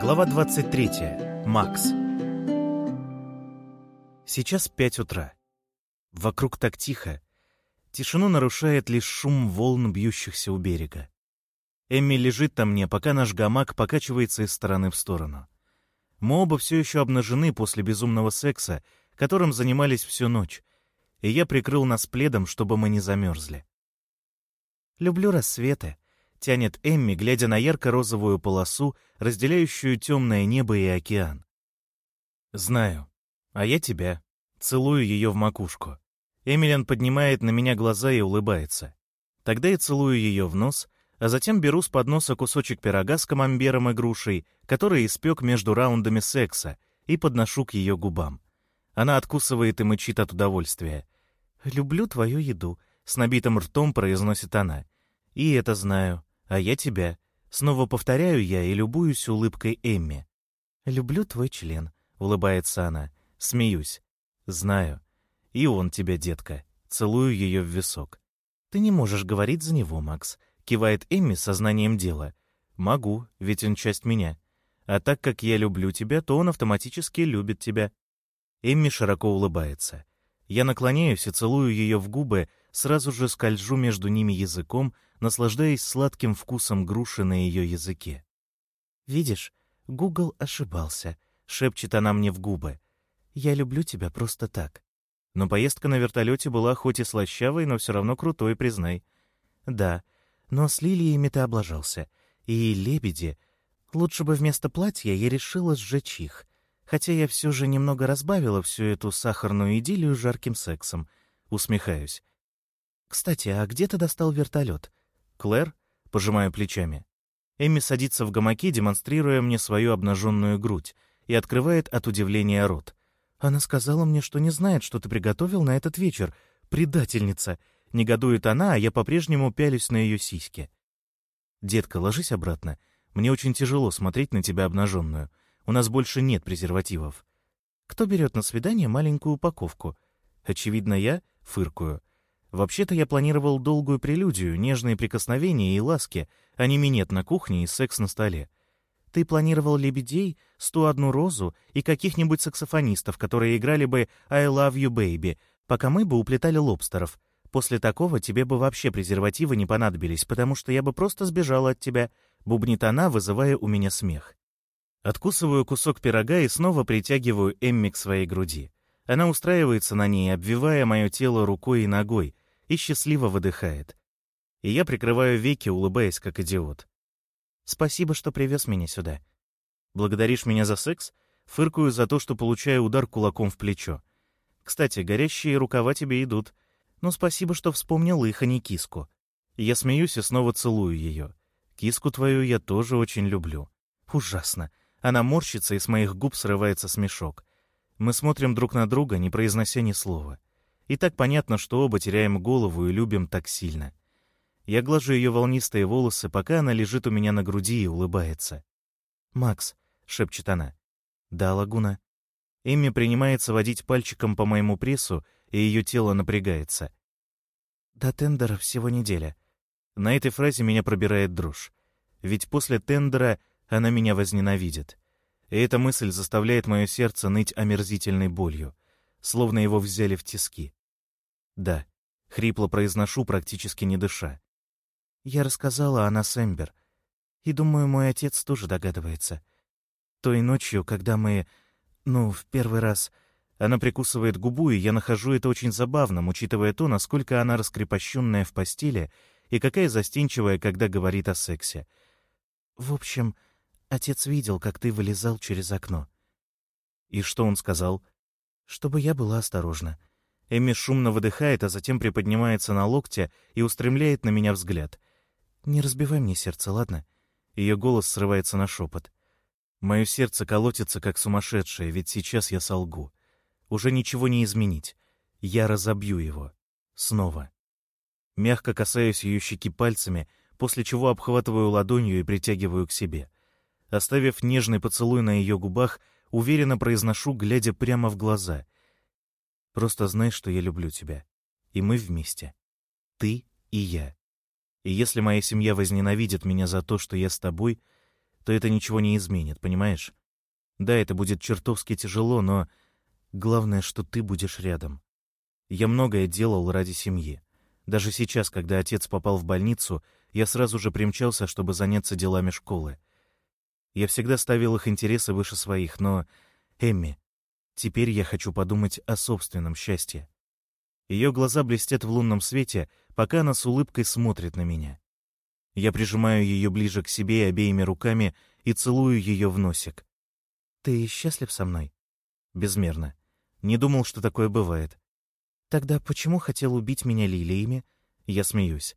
Глава 23. Макс. Сейчас пять утра. Вокруг так тихо. Тишину нарушает лишь шум волн, бьющихся у берега. Эмми лежит на мне, пока наш гамак покачивается из стороны в сторону. Мы оба все еще обнажены после безумного секса, которым занимались всю ночь, и я прикрыл нас пледом, чтобы мы не замерзли. «Люблю рассветы», — тянет Эмми, глядя на ярко-розовую полосу, разделяющую темное небо и океан. «Знаю. А я тебя. Целую ее в макушку. Эмилиан поднимает на меня глаза и улыбается. Тогда я целую ее в нос, а затем беру с подноса кусочек пирога с камамбером и грушей, который испек между раундами секса, и подношу к ее губам. Она откусывает и мычит от удовольствия. «Люблю твою еду», — с набитым ртом произносит она. «И это знаю. А я тебя. Снова повторяю я и любуюсь улыбкой Эмми. «Люблю твой член», — улыбается она. Смеюсь. «Знаю. И он тебя, детка». Целую ее в висок. «Ты не можешь говорить за него, Макс», — кивает Эмми сознанием дела. «Могу, ведь он часть меня. А так как я люблю тебя, то он автоматически любит тебя». Эмми широко улыбается. Я наклоняюсь и целую ее в губы, сразу же скольжу между ними языком, наслаждаясь сладким вкусом груши на ее языке. «Видишь, Гугл ошибался», — шепчет она мне в губы. «Я люблю тебя просто так». Но поездка на вертолете была хоть и слащавой, но все равно крутой, признай. Да, но с лилиями ты облажался. И лебеди. Лучше бы вместо платья я решила сжечь их. Хотя я все же немного разбавила всю эту сахарную идиллию жарким сексом. Усмехаюсь. «Кстати, а где ты достал вертолет?» «Клэр?» — пожимаю плечами. Эми садится в гамаке, демонстрируя мне свою обнаженную грудь, и открывает от удивления рот. «Она сказала мне, что не знает, что ты приготовил на этот вечер. Предательница!» Негодует она, а я по-прежнему пялюсь на ее сиськи. «Детка, ложись обратно. Мне очень тяжело смотреть на тебя обнаженную. У нас больше нет презервативов». «Кто берет на свидание маленькую упаковку?» «Очевидно, я фыркую. Вообще-то я планировал долгую прелюдию, нежные прикосновения и ласки, а не минет на кухне и секс на столе. Ты планировал лебедей, сто одну розу и каких-нибудь саксофонистов, которые играли бы «I love you, baby», пока мы бы уплетали лобстеров. После такого тебе бы вообще презервативы не понадобились, потому что я бы просто сбежала от тебя, бубнит она, вызывая у меня смех. Откусываю кусок пирога и снова притягиваю Эмми к своей груди. Она устраивается на ней, обвивая мое тело рукой и ногой, и счастливо выдыхает. И я прикрываю веки, улыбаясь, как идиот. «Спасибо, что привез меня сюда. Благодаришь меня за секс?» Фыркую за то, что получаю удар кулаком в плечо. «Кстати, горящие рукава тебе идут. Ну, спасибо, что вспомнил их, а не киску. Я смеюсь и снова целую ее. Киску твою я тоже очень люблю. Ужасно. Она морщится, и с моих губ срывается смешок. Мы смотрим друг на друга, не произнося ни слова. И так понятно, что оба теряем голову и любим так сильно. Я глажу ее волнистые волосы, пока она лежит у меня на груди и улыбается. «Макс», — шепчет она. «Да, Лагуна». Эмми принимается водить пальчиком по моему прессу, и ее тело напрягается. «До тендера всего неделя». На этой фразе меня пробирает дрожь. Ведь после тендера она меня возненавидит. И эта мысль заставляет мое сердце ныть омерзительной болью, словно его взяли в тиски. Да, хрипло произношу, практически не дыша. Я рассказала о нас Эмбер, и думаю, мой отец тоже догадывается. Той ночью, когда мы... Ну, в первый раз... Она прикусывает губу, и я нахожу это очень забавным, учитывая то, насколько она раскрепощенная в постели и какая застенчивая, когда говорит о сексе. В общем, Отец видел, как ты вылезал через окно. И что он сказал? Чтобы я была осторожна. Эми шумно выдыхает, а затем приподнимается на локте и устремляет на меня взгляд. «Не разбивай мне сердце, ладно?» Ее голос срывается на шепот. Мое сердце колотится, как сумасшедшее, ведь сейчас я солгу. Уже ничего не изменить. Я разобью его. Снова. Мягко касаюсь ее щеки пальцами, после чего обхватываю ладонью и притягиваю к себе. Оставив нежный поцелуй на ее губах, уверенно произношу, глядя прямо в глаза. «Просто знай, что я люблю тебя. И мы вместе. Ты и я. И если моя семья возненавидит меня за то, что я с тобой, то это ничего не изменит, понимаешь? Да, это будет чертовски тяжело, но главное, что ты будешь рядом. Я многое делал ради семьи. Даже сейчас, когда отец попал в больницу, я сразу же примчался, чтобы заняться делами школы. Я всегда ставил их интересы выше своих, но, Эмми, теперь я хочу подумать о собственном счастье. Ее глаза блестят в лунном свете, пока она с улыбкой смотрит на меня. Я прижимаю ее ближе к себе обеими руками и целую ее в носик. «Ты счастлив со мной?» «Безмерно. Не думал, что такое бывает». «Тогда почему хотел убить меня лилиями?» Я смеюсь.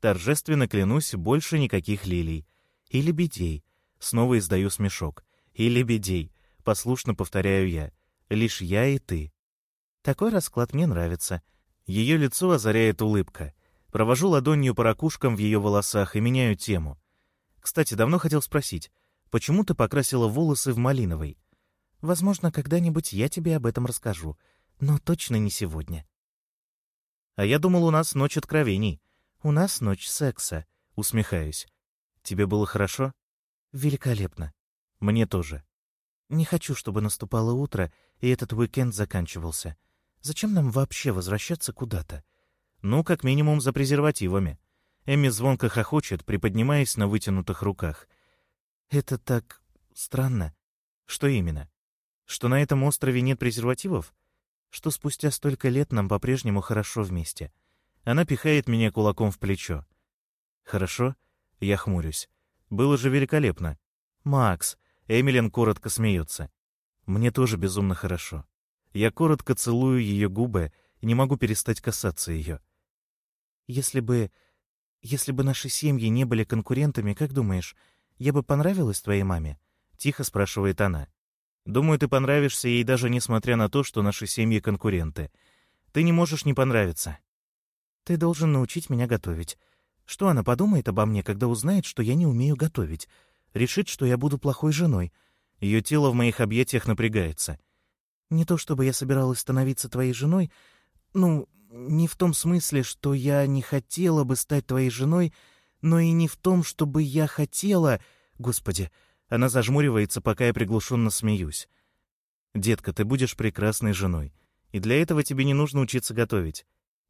Торжественно клянусь, больше никаких лилий. И лебедей. Снова издаю смешок. И лебедей. Послушно повторяю я. Лишь я и ты. Такой расклад мне нравится. Ее лицо озаряет улыбка. Провожу ладонью по ракушкам в ее волосах и меняю тему. Кстати, давно хотел спросить, почему ты покрасила волосы в малиновый? Возможно, когда-нибудь я тебе об этом расскажу, но точно не сегодня. А я думал, у нас ночь откровений. У нас ночь секса. Усмехаюсь. Тебе было хорошо? Великолепно. Мне тоже. Не хочу, чтобы наступало утро, и этот уикенд заканчивался. Зачем нам вообще возвращаться куда-то? Ну, как минимум, за презервативами. Эми звонко хохочет, приподнимаясь на вытянутых руках. Это так странно. Что именно? Что на этом острове нет презервативов? Что спустя столько лет нам по-прежнему хорошо вместе? Она пихает меня кулаком в плечо. Хорошо? Я хмурюсь. Было же великолепно. Макс, Эмилин коротко смеется. Мне тоже безумно хорошо. Я коротко целую ее губы и не могу перестать касаться ее. Если бы... Если бы наши семьи не были конкурентами, как думаешь, я бы понравилась твоей маме?» — тихо спрашивает она. «Думаю, ты понравишься ей даже несмотря на то, что наши семьи конкуренты. Ты не можешь не понравиться. Ты должен научить меня готовить. Что она подумает обо мне, когда узнает, что я не умею готовить? Решит, что я буду плохой женой. Ее тело в моих объятиях напрягается. Не то чтобы я собиралась становиться твоей женой, ну, не в том смысле, что я не хотела бы стать твоей женой, но и не в том, чтобы я хотела... Господи, она зажмуривается, пока я приглушенно смеюсь. «Детка, ты будешь прекрасной женой, и для этого тебе не нужно учиться готовить.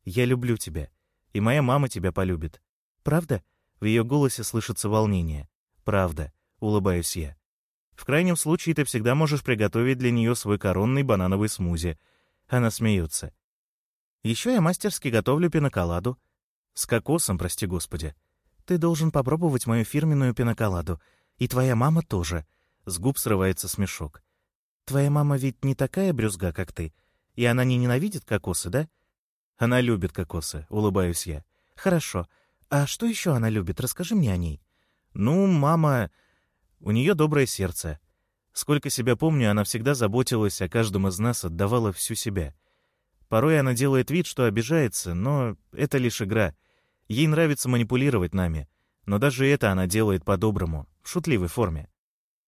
Я люблю тебя, и моя мама тебя полюбит. Правда?» В ее голосе слышится волнение. «Правда», — улыбаюсь я. «В крайнем случае ты всегда можешь приготовить для нее свой коронный банановый смузи». Она смеется. Еще я мастерски готовлю пиноколаду. С кокосом, прости господи. Ты должен попробовать мою фирменную пиноколаду. И твоя мама тоже. С губ срывается смешок. Твоя мама ведь не такая брюзга, как ты. И она не ненавидит кокосы, да? Она любит кокосы, улыбаюсь я. Хорошо. А что еще она любит? Расскажи мне о ней. Ну, мама... У нее доброе сердце. Сколько себя помню, она всегда заботилась о каждом из нас, отдавала всю себя — Порой она делает вид, что обижается, но это лишь игра. Ей нравится манипулировать нами. Но даже это она делает по-доброму, в шутливой форме.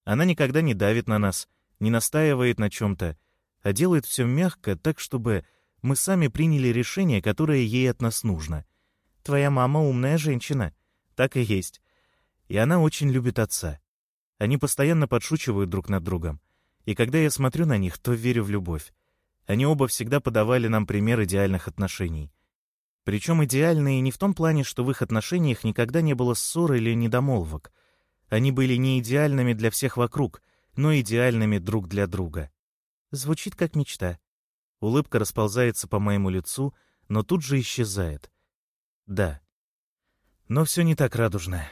Она никогда не давит на нас, не настаивает на чем-то, а делает все мягко, так, чтобы мы сами приняли решение, которое ей от нас нужно. Твоя мама умная женщина. Так и есть. И она очень любит отца. Они постоянно подшучивают друг над другом. И когда я смотрю на них, то верю в любовь. Они оба всегда подавали нам пример идеальных отношений. Причем идеальные не в том плане, что в их отношениях никогда не было ссор или недомолвок. Они были не идеальными для всех вокруг, но идеальными друг для друга. Звучит как мечта. Улыбка расползается по моему лицу, но тут же исчезает. Да. Но все не так радужно.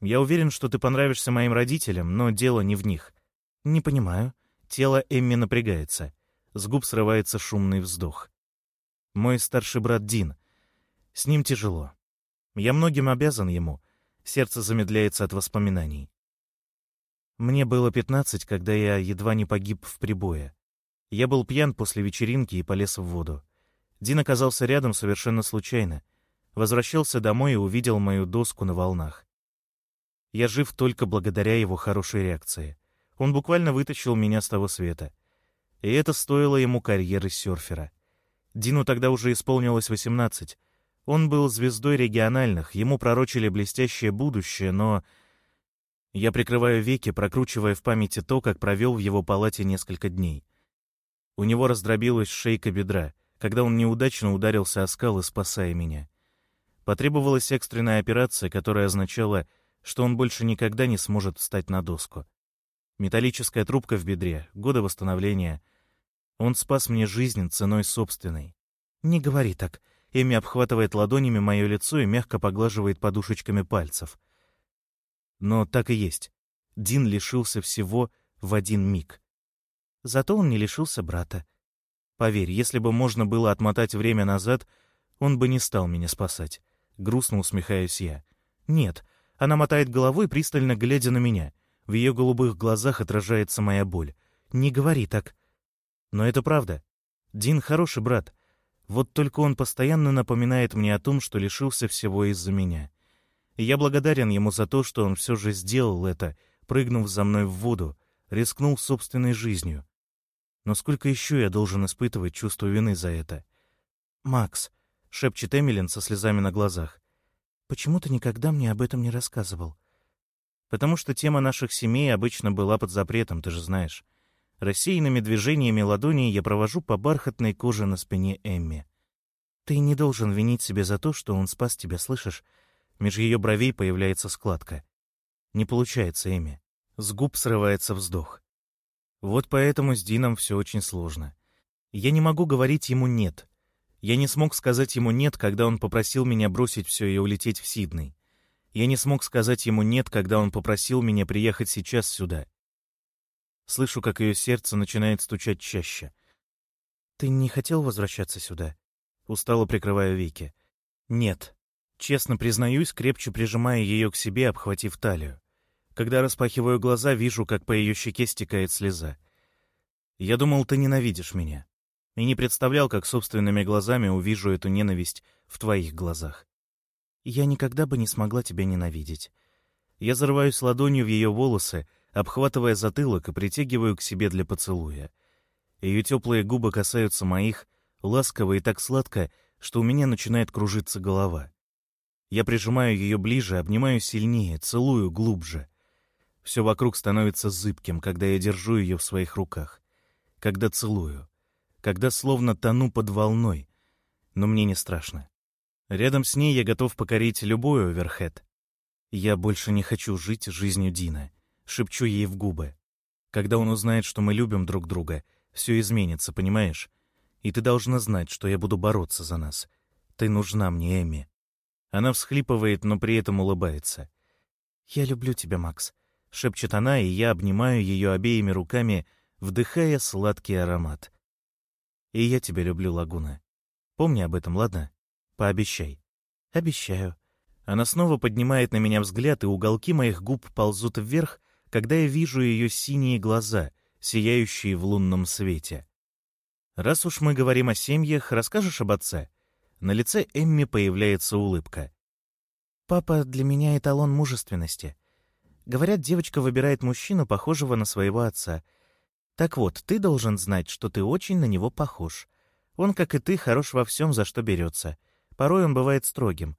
Я уверен, что ты понравишься моим родителям, но дело не в них. Не понимаю. Тело Эмми напрягается. С губ срывается шумный вздох. Мой старший брат Дин. С ним тяжело. Я многим обязан ему. Сердце замедляется от воспоминаний. Мне было пятнадцать, когда я едва не погиб в прибое. Я был пьян после вечеринки и полез в воду. Дин оказался рядом совершенно случайно. Возвращался домой и увидел мою доску на волнах. Я жив только благодаря его хорошей реакции. Он буквально вытащил меня с того света — и это стоило ему карьеры серфера. Дину тогда уже исполнилось 18. Он был звездой региональных, ему пророчили блестящее будущее, но... Я прикрываю веки, прокручивая в памяти то, как провел в его палате несколько дней. У него раздробилась шейка бедра, когда он неудачно ударился о скалы, спасая меня. Потребовалась экстренная операция, которая означала, что он больше никогда не сможет встать на доску. Металлическая трубка в бедре, годы восстановления. Он спас мне жизнь ценой собственной. «Не говори так». Эми обхватывает ладонями мое лицо и мягко поглаживает подушечками пальцев. Но так и есть. Дин лишился всего в один миг. Зато он не лишился брата. Поверь, если бы можно было отмотать время назад, он бы не стал меня спасать. Грустно усмехаюсь я. Нет, она мотает головой, пристально глядя на меня. В ее голубых глазах отражается моя боль. Не говори так. Но это правда. Дин хороший брат. Вот только он постоянно напоминает мне о том, что лишился всего из-за меня. Я благодарен ему за то, что он все же сделал это, прыгнув за мной в воду, рискнул собственной жизнью. Но сколько еще я должен испытывать чувство вины за это? «Макс», — шепчет Эмилин со слезами на глазах, — «почему ты никогда мне об этом не рассказывал?» «Потому что тема наших семей обычно была под запретом, ты же знаешь. Рассеянными движениями ладоней я провожу по бархатной коже на спине Эмми. «Ты не должен винить себя за то, что он спас тебя, слышишь?» Меж ее бровей появляется складка. Не получается, Эми. С губ срывается вздох. Вот поэтому с Дином все очень сложно. Я не могу говорить ему «нет». Я не смог сказать ему «нет», когда он попросил меня бросить все и улететь в Сидней. Я не смог сказать ему «нет», когда он попросил меня приехать сейчас сюда. Слышу, как ее сердце начинает стучать чаще. «Ты не хотел возвращаться сюда?» Устало прикрываю веки. «Нет». Честно признаюсь, крепче прижимая ее к себе, обхватив талию. Когда распахиваю глаза, вижу, как по ее щеке стекает слеза. «Я думал, ты ненавидишь меня. И не представлял, как собственными глазами увижу эту ненависть в твоих глазах. Я никогда бы не смогла тебя ненавидеть. Я зарываюсь ладонью в ее волосы, обхватывая затылок и притягиваю к себе для поцелуя. Ее теплые губы касаются моих, ласково и так сладко, что у меня начинает кружиться голова. Я прижимаю ее ближе, обнимаю сильнее, целую глубже. Все вокруг становится зыбким, когда я держу ее в своих руках. Когда целую. Когда словно тону под волной. Но мне не страшно. Рядом с ней я готов покорить любой оверхед. Я больше не хочу жить жизнью Дина шепчу ей в губы. Когда он узнает, что мы любим друг друга, все изменится, понимаешь? И ты должна знать, что я буду бороться за нас. Ты нужна мне, Эми. Она всхлипывает, но при этом улыбается. «Я люблю тебя, Макс», — шепчет она, и я обнимаю ее обеими руками, вдыхая сладкий аромат. «И я тебя люблю, Лагуна. Помни об этом, ладно? Пообещай». «Обещаю». Она снова поднимает на меня взгляд, и уголки моих губ ползут вверх, когда я вижу ее синие глаза, сияющие в лунном свете. «Раз уж мы говорим о семьях, расскажешь об отце?» На лице Эмми появляется улыбка. «Папа для меня эталон мужественности. Говорят, девочка выбирает мужчину, похожего на своего отца. Так вот, ты должен знать, что ты очень на него похож. Он, как и ты, хорош во всем, за что берется. Порой он бывает строгим.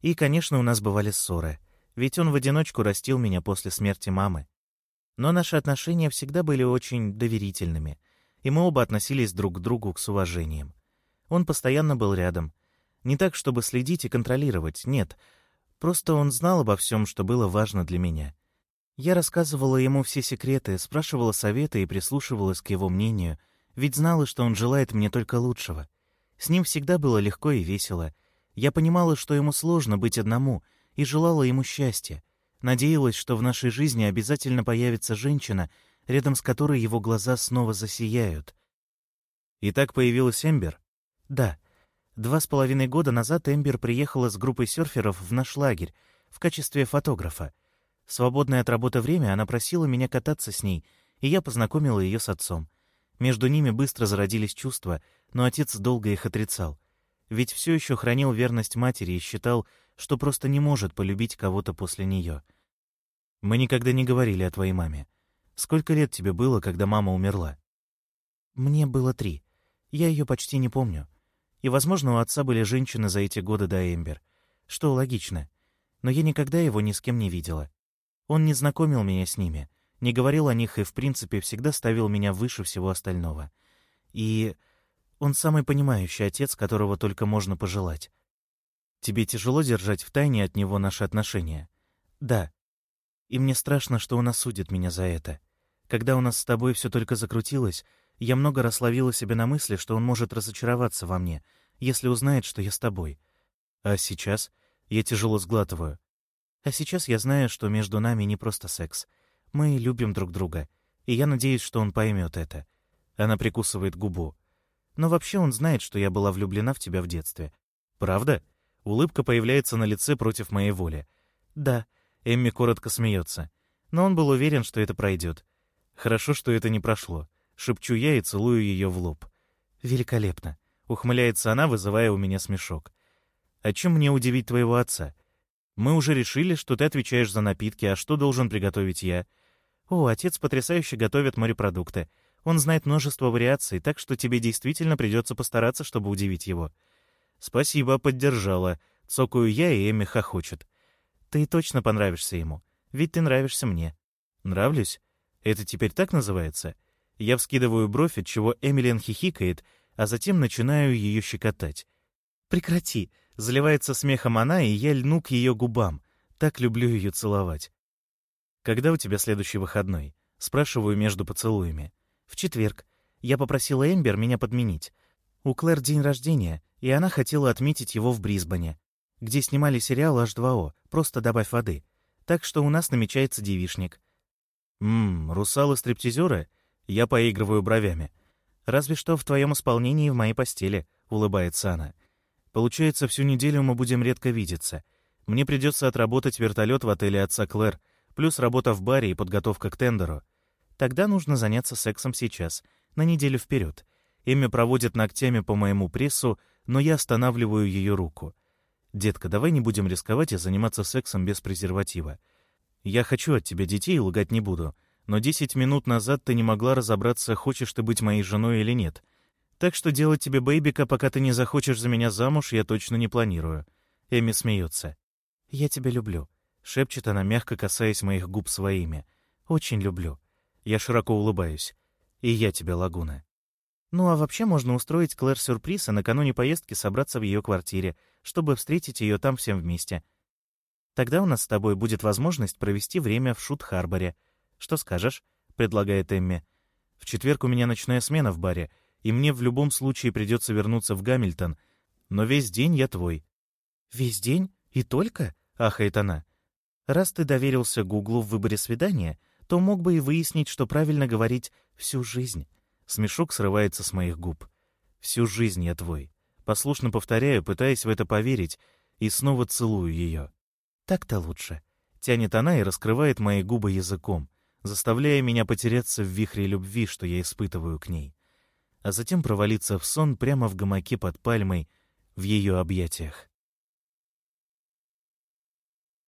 И, конечно, у нас бывали ссоры. Ведь он в одиночку растил меня после смерти мамы. Но наши отношения всегда были очень доверительными, и мы оба относились друг к другу с уважением. Он постоянно был рядом. Не так, чтобы следить и контролировать, нет. Просто он знал обо всем, что было важно для меня. Я рассказывала ему все секреты, спрашивала советы и прислушивалась к его мнению, ведь знала, что он желает мне только лучшего. С ним всегда было легко и весело. Я понимала, что ему сложно быть одному, и желала ему счастья. Надеялась, что в нашей жизни обязательно появится женщина, рядом с которой его глаза снова засияют. И так появилась Эмбер? Да. Два с половиной года назад Эмбер приехала с группой серферов в наш лагерь в качестве фотографа. Свободное от работы время она просила меня кататься с ней, и я познакомила ее с отцом. Между ними быстро зародились чувства, но отец долго их отрицал. Ведь все еще хранил верность матери и считал, что просто не может полюбить кого-то после нее. Мы никогда не говорили о твоей маме. Сколько лет тебе было, когда мама умерла? Мне было три. Я ее почти не помню. И, возможно, у отца были женщины за эти годы до Эмбер. Что логично. Но я никогда его ни с кем не видела. Он не знакомил меня с ними, не говорил о них и, в принципе, всегда ставил меня выше всего остального. И он самый понимающий отец, которого только можно пожелать. Тебе тяжело держать в тайне от него наши отношения? Да. И мне страшно, что он осудит меня за это. Когда у нас с тобой все только закрутилось, я много раз ловила себя на мысли, что он может разочароваться во мне, если узнает, что я с тобой. А сейчас я тяжело сглатываю. А сейчас я знаю, что между нами не просто секс. Мы любим друг друга, и я надеюсь, что он поймет это. Она прикусывает губу. Но вообще он знает, что я была влюблена в тебя в детстве. Правда? Улыбка появляется на лице против моей воли. Да, Эмми коротко смеется. Но он был уверен, что это пройдет. Хорошо, что это не прошло. Шепчу я и целую ее в лоб. Великолепно. Ухмыляется она, вызывая у меня смешок. «О чем мне удивить твоего отца? Мы уже решили, что ты отвечаешь за напитки, а что должен приготовить я? О, отец потрясающе готовит морепродукты. Он знает множество вариаций, так что тебе действительно придется постараться, чтобы удивить его. Спасибо, поддержала. Цокаю я, и Эми хохочет. Ты точно понравишься ему. Ведь ты нравишься мне. Нравлюсь? Это теперь так называется? Я вскидываю бровь, от чего Эмилиан хихикает, а затем начинаю ее щекотать. Прекрати, Заливается смехом она, и я льну к ее губам. Так люблю ее целовать. «Когда у тебя следующий выходной?» Спрашиваю между поцелуями. «В четверг. Я попросила Эмбер меня подменить. У Клэр день рождения, и она хотела отметить его в Брисбене, где снимали сериал H2O, просто добавь воды. Так что у нас намечается девишник». «Ммм, русалы-стриптизеры?» Я поигрываю бровями. «Разве что в твоем исполнении в моей постели», — улыбается она. Получается, всю неделю мы будем редко видеться. Мне придется отработать вертолет в отеле отца Клэр, плюс работа в баре и подготовка к тендеру. Тогда нужно заняться сексом сейчас, на неделю вперед. Эми проводит ногтями по моему прессу, но я останавливаю ее руку. «Детка, давай не будем рисковать и заниматься сексом без презерватива. Я хочу от тебя детей и лгать не буду, но десять минут назад ты не могла разобраться, хочешь ты быть моей женой или нет. Так что делать тебе бэйбика, пока ты не захочешь за меня замуж, я точно не планирую». Эми смеется. «Я тебя люблю», — шепчет она, мягко касаясь моих губ своими. «Очень люблю». Я широко улыбаюсь. «И я тебя, Лагуна». Ну а вообще можно устроить Клэр сюрприз и накануне поездки собраться в ее квартире, чтобы встретить ее там всем вместе. Тогда у нас с тобой будет возможность провести время в Шут-Харборе. Что скажешь?» — предлагает Эмми. «В четверг у меня ночная смена в баре, и мне в любом случае придется вернуться в Гамильтон, но весь день я твой». «Весь день? И только?» — ахает она. «Раз ты доверился Гуглу в выборе свидания, то мог бы и выяснить, что правильно говорить «всю жизнь». Смешок срывается с моих губ. «Всю жизнь я твой». Послушно повторяю, пытаясь в это поверить, и снова целую ее. «Так-то лучше». Тянет она и раскрывает мои губы языком, заставляя меня потеряться в вихре любви, что я испытываю к ней а затем провалиться в сон прямо в гамаке под пальмой в ее объятиях.